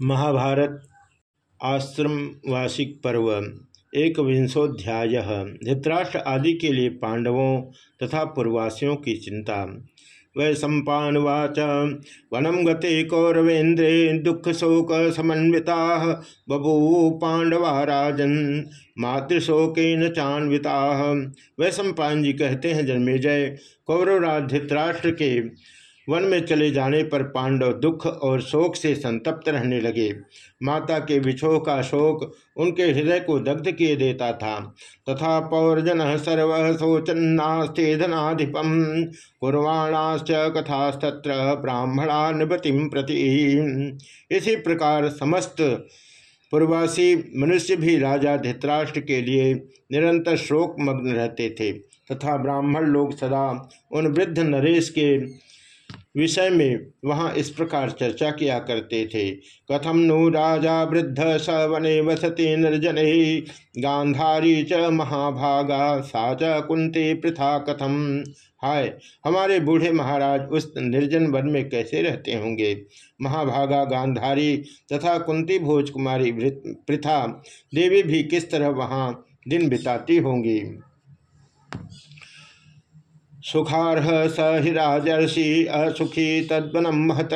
महाभारत आश्रम वार्षिक पर्व एक विंशोध्याय धृतराष्ट्र आदि के लिए पांडवों तथा पूर्वासियों की चिंता। वै सम्पावाच वनम गते कौरवेन्द्रे दुख शोक समन्विता बभू पांडवा राजन मातृशोकन चान्विता। वै सम्पान जी कहते हैं, जन्मेजय कौरवराज धृतराष्ट्र के वन में चले जाने पर पांडव दुख और शोक से संतप्त रहने लगे। माता के विछोह का शोक उनके हृदय को दग्ध किए देता था। तथा पौरजन सर्व शोचन्नास्तेधनाधिपम कुर्वाणाश्च कथास्तत्र ब्राह्मणा निपतिम प्रति। इसी प्रकार समस्त पूर्वासी मनुष्य भी राजा धृतराष्ट्र के लिए निरंतर शोक मग्न रहते थे। तथा ब्राह्मण लोग सदा उन वृद्ध नरेश के विषय में वहाँ इस प्रकार चर्चा किया करते थे। कथम नु राजा वृद्ध स वने वसते निर्जन, गांधारी च महाभागा, सा च कुंते पृथा कथम हाय, हमारे बूढ़े महाराज उस निर्जन वन में कैसे रहते होंगे? महाभागा, गांधारी तथा कुंती भोज कुमारी पृथा देवी भी किस तरह वहाँ दिन बिताती होंगी? सुखारह स हिराजर्षि असुखी तद्वनम महत।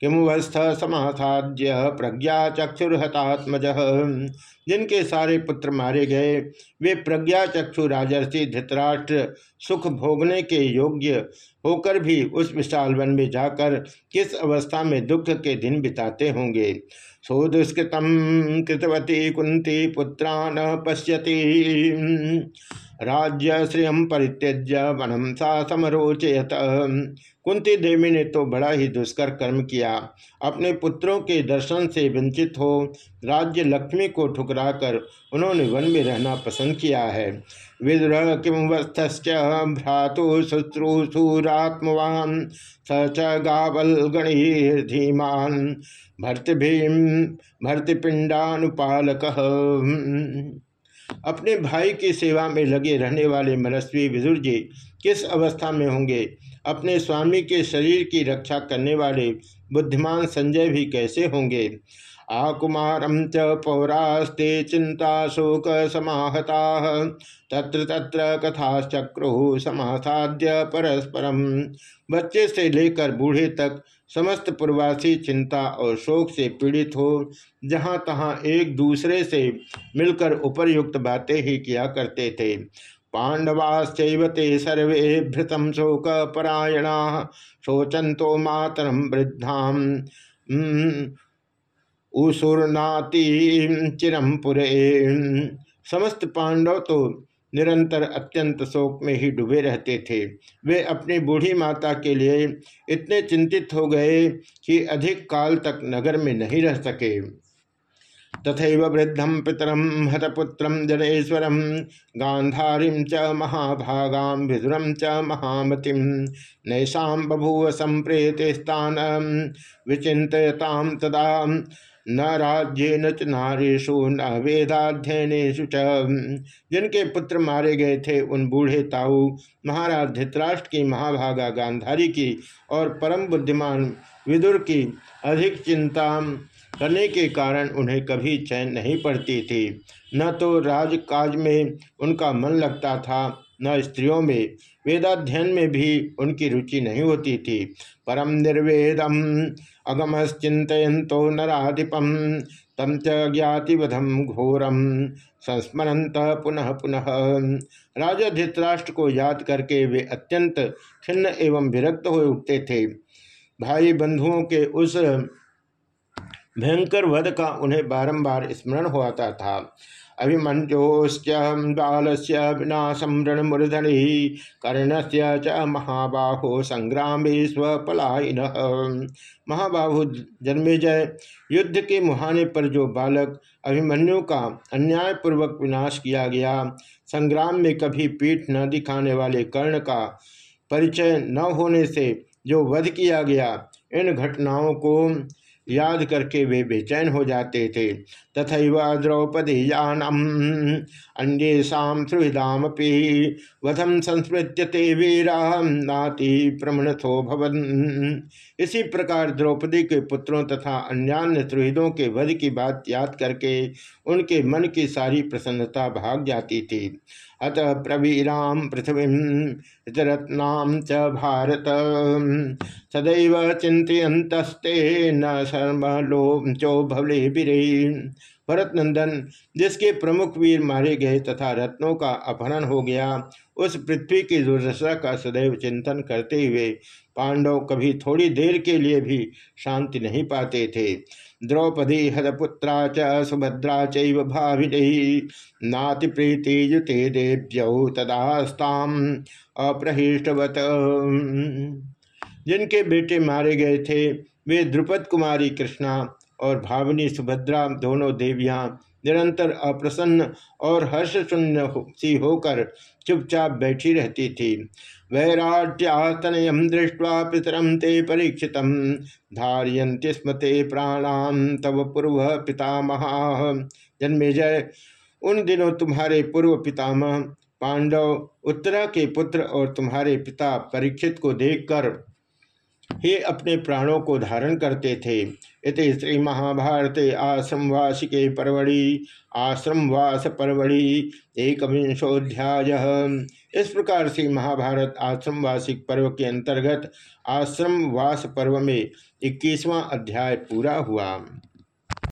किमुवस्थ समासाद्य प्रज्ञा चक्षुर्हतात्मज। जिनके सारे पुत्र मारे गए, वे प्रज्ञा चक्षु राजर्षि धृतराष्ट्र सुख भोगने के योग्य होकर भी उस विशाल वन में जाकर किस अवस्था में दुख के दिन बिताते होंगे। सोदुष्कृतम कृतवती कुंती पुत्रा न पश्यती। राज्य श्रिय परित्यज्य वनम सा समरोचयत। कुंती देवी ने तो बड़ा ही दुष्कर कर्म किया। अपने पुत्रों के दर्शन से वंचित हो, राज्य लक्ष्मी को ठुकराकर उन्होंने वन में रहना पसंद किया है। विदुर किम वस्थ भ्रातु शुश्रूषुरात्मवान स च गावल गणीर्धीमान। भर्तभीम भर्तपिंडानुपालक अपने भाई की सेवा में लगे रहने वाले मनस्वी विदुर जी किस अवस्था में होंगे? अपने स्वामी के शरीर की रक्षा करने वाले बुद्धिमान संजय भी कैसे होंगे? आकुमारम च पौरास्ते चिंता शोक समाहता तत्र तत्र कथाचक्रु समासाद्य परस्परम बच्चे से लेकर बूढ़े तक समस्त पूर्वासी चिंता और शोक से पीड़ित हो। जहाँ तहाँ एक दूसरे से मिलकर उपरयुक्त बातें ही किया करते थे। पांडवाश्चैव ते सर्वे भृतम शोक परायणा शोचंतो मातरम वृद्धाम उसुरनाति चिरम पुरे समस्त पांडव तो निरंतर अत्यंत शोक में ही डूबे रहते थे। वे अपनी बूढ़ी माता के लिए इतने चिंतित हो गए कि अधिक काल तक नगर में नहीं रह सके। तथा वृद्धम पितरम हतपुत्र जनेश्वरम गांधारी च, महाभागा विदुरम च महामतिम नैषा बभूव संप्रेत स्थान विचितताम तदा न राज्य न नारेशु न वेदाध्ययनेशु च, जिनके पुत्र मारे गए थे उन बूढ़े ताऊ महाराज धृतराष्ट्र की महाभागा गांधारी की और परम बुद्धिमान विदुर की अधिक चिंता करने के कारण उन्हें कभी चैन नहीं पड़ती थी। न तो राजकाज में उनका मन लगता था न स्त्रियों में, वेदाध्ययन में भी उनकी रुचि नहीं होती थी। परम निर्वेदम अगमश्चिंतो नराधिपम तम च ज्ञातिवधम घोरम संस्मरंत पुनः पुनः। राजा धृतराष्ट्र को याद करके वे अत्यंत खिन्न एवं विरक्त हो उठते थे। भाई बंधुओं के उस भयंकर वध का उन्हें बारंबार स्मरण होता था। अभिमंजोश्च बाल से विनाशम रणमूर्धनि कर्ण से च महाबाहो संग्राम स्वपलायन। महाबाहु जन्मेजय, युद्ध के मुहाने पर जो बालक अभिमन्यु का अन्यायपूर्वक विनाश किया गया, संग्राम में कभी पीठ न दिखाने वाले कर्ण का परिचय न होने से जो वध किया गया, इन घटनाओं को याद करके वे बेचैन हो जाते थे। तथा द्रौपदी जानम अन्येषाम सुहृदामपि वधम संस्मृत्य ते वीरा नाति प्रमणथो भवन। इसी प्रकार द्रौपदी के पुत्रों तथा अन्यान्य सुहृदों के वध की बात याद करके उनके मन की सारी प्रसन्नता भाग जाती थी। अतः प्रवीरा पृथ्वी रत्ना च भारत सदैव चिंतते न शर्मलोचो भवले बिरे। भरत नंदन जिसके प्रमुख वीर मारे गए तथा रत्नों का अपहरण हो गया, उस पृथ्वी की दुर्दशा का सदैव चिंतन करते हुए पांडव कभी थोड़ी देर के लिए भी शांति नहीं पाते थे। द्रौपदी हदपुत्रा च सुभद्रा चैव नाति प्रीति युते देव्यौ तदास्ताम अप्रहिष्टवत। जिनके बेटे मारे गए थे वे द्रुपद कुमारी कृष्णा और भावनी सुभद्रा दोनों देवियाँ निरंतर अप्रसन्न और हर्ष शून्य सी होकर चुपचाप बैठी रहती थी। वैराट्यातनयम दृष्टवा पितरम ते परीक्षित। धारियंति स्म ते प्राणाम तव पूर्व पितामह। जन्मे जय। उन दिनों तुम्हारे पूर्व पितामह पांडव उत्तरा के पुत्र और तुम्हारे पिता परीक्षित को देखकर हे अपने प्राणों को धारण करते थे। इति श्री महाभारत आश्रमवासिके परवड़ी, आश्रमवास परवड़ी एक विंशोध्याय इस प्रकार से महाभारत आश्रमवासिक पर्व के अंतर्गत आश्रमवास पर्व में इक्कीसवां अध्याय पूरा हुआ।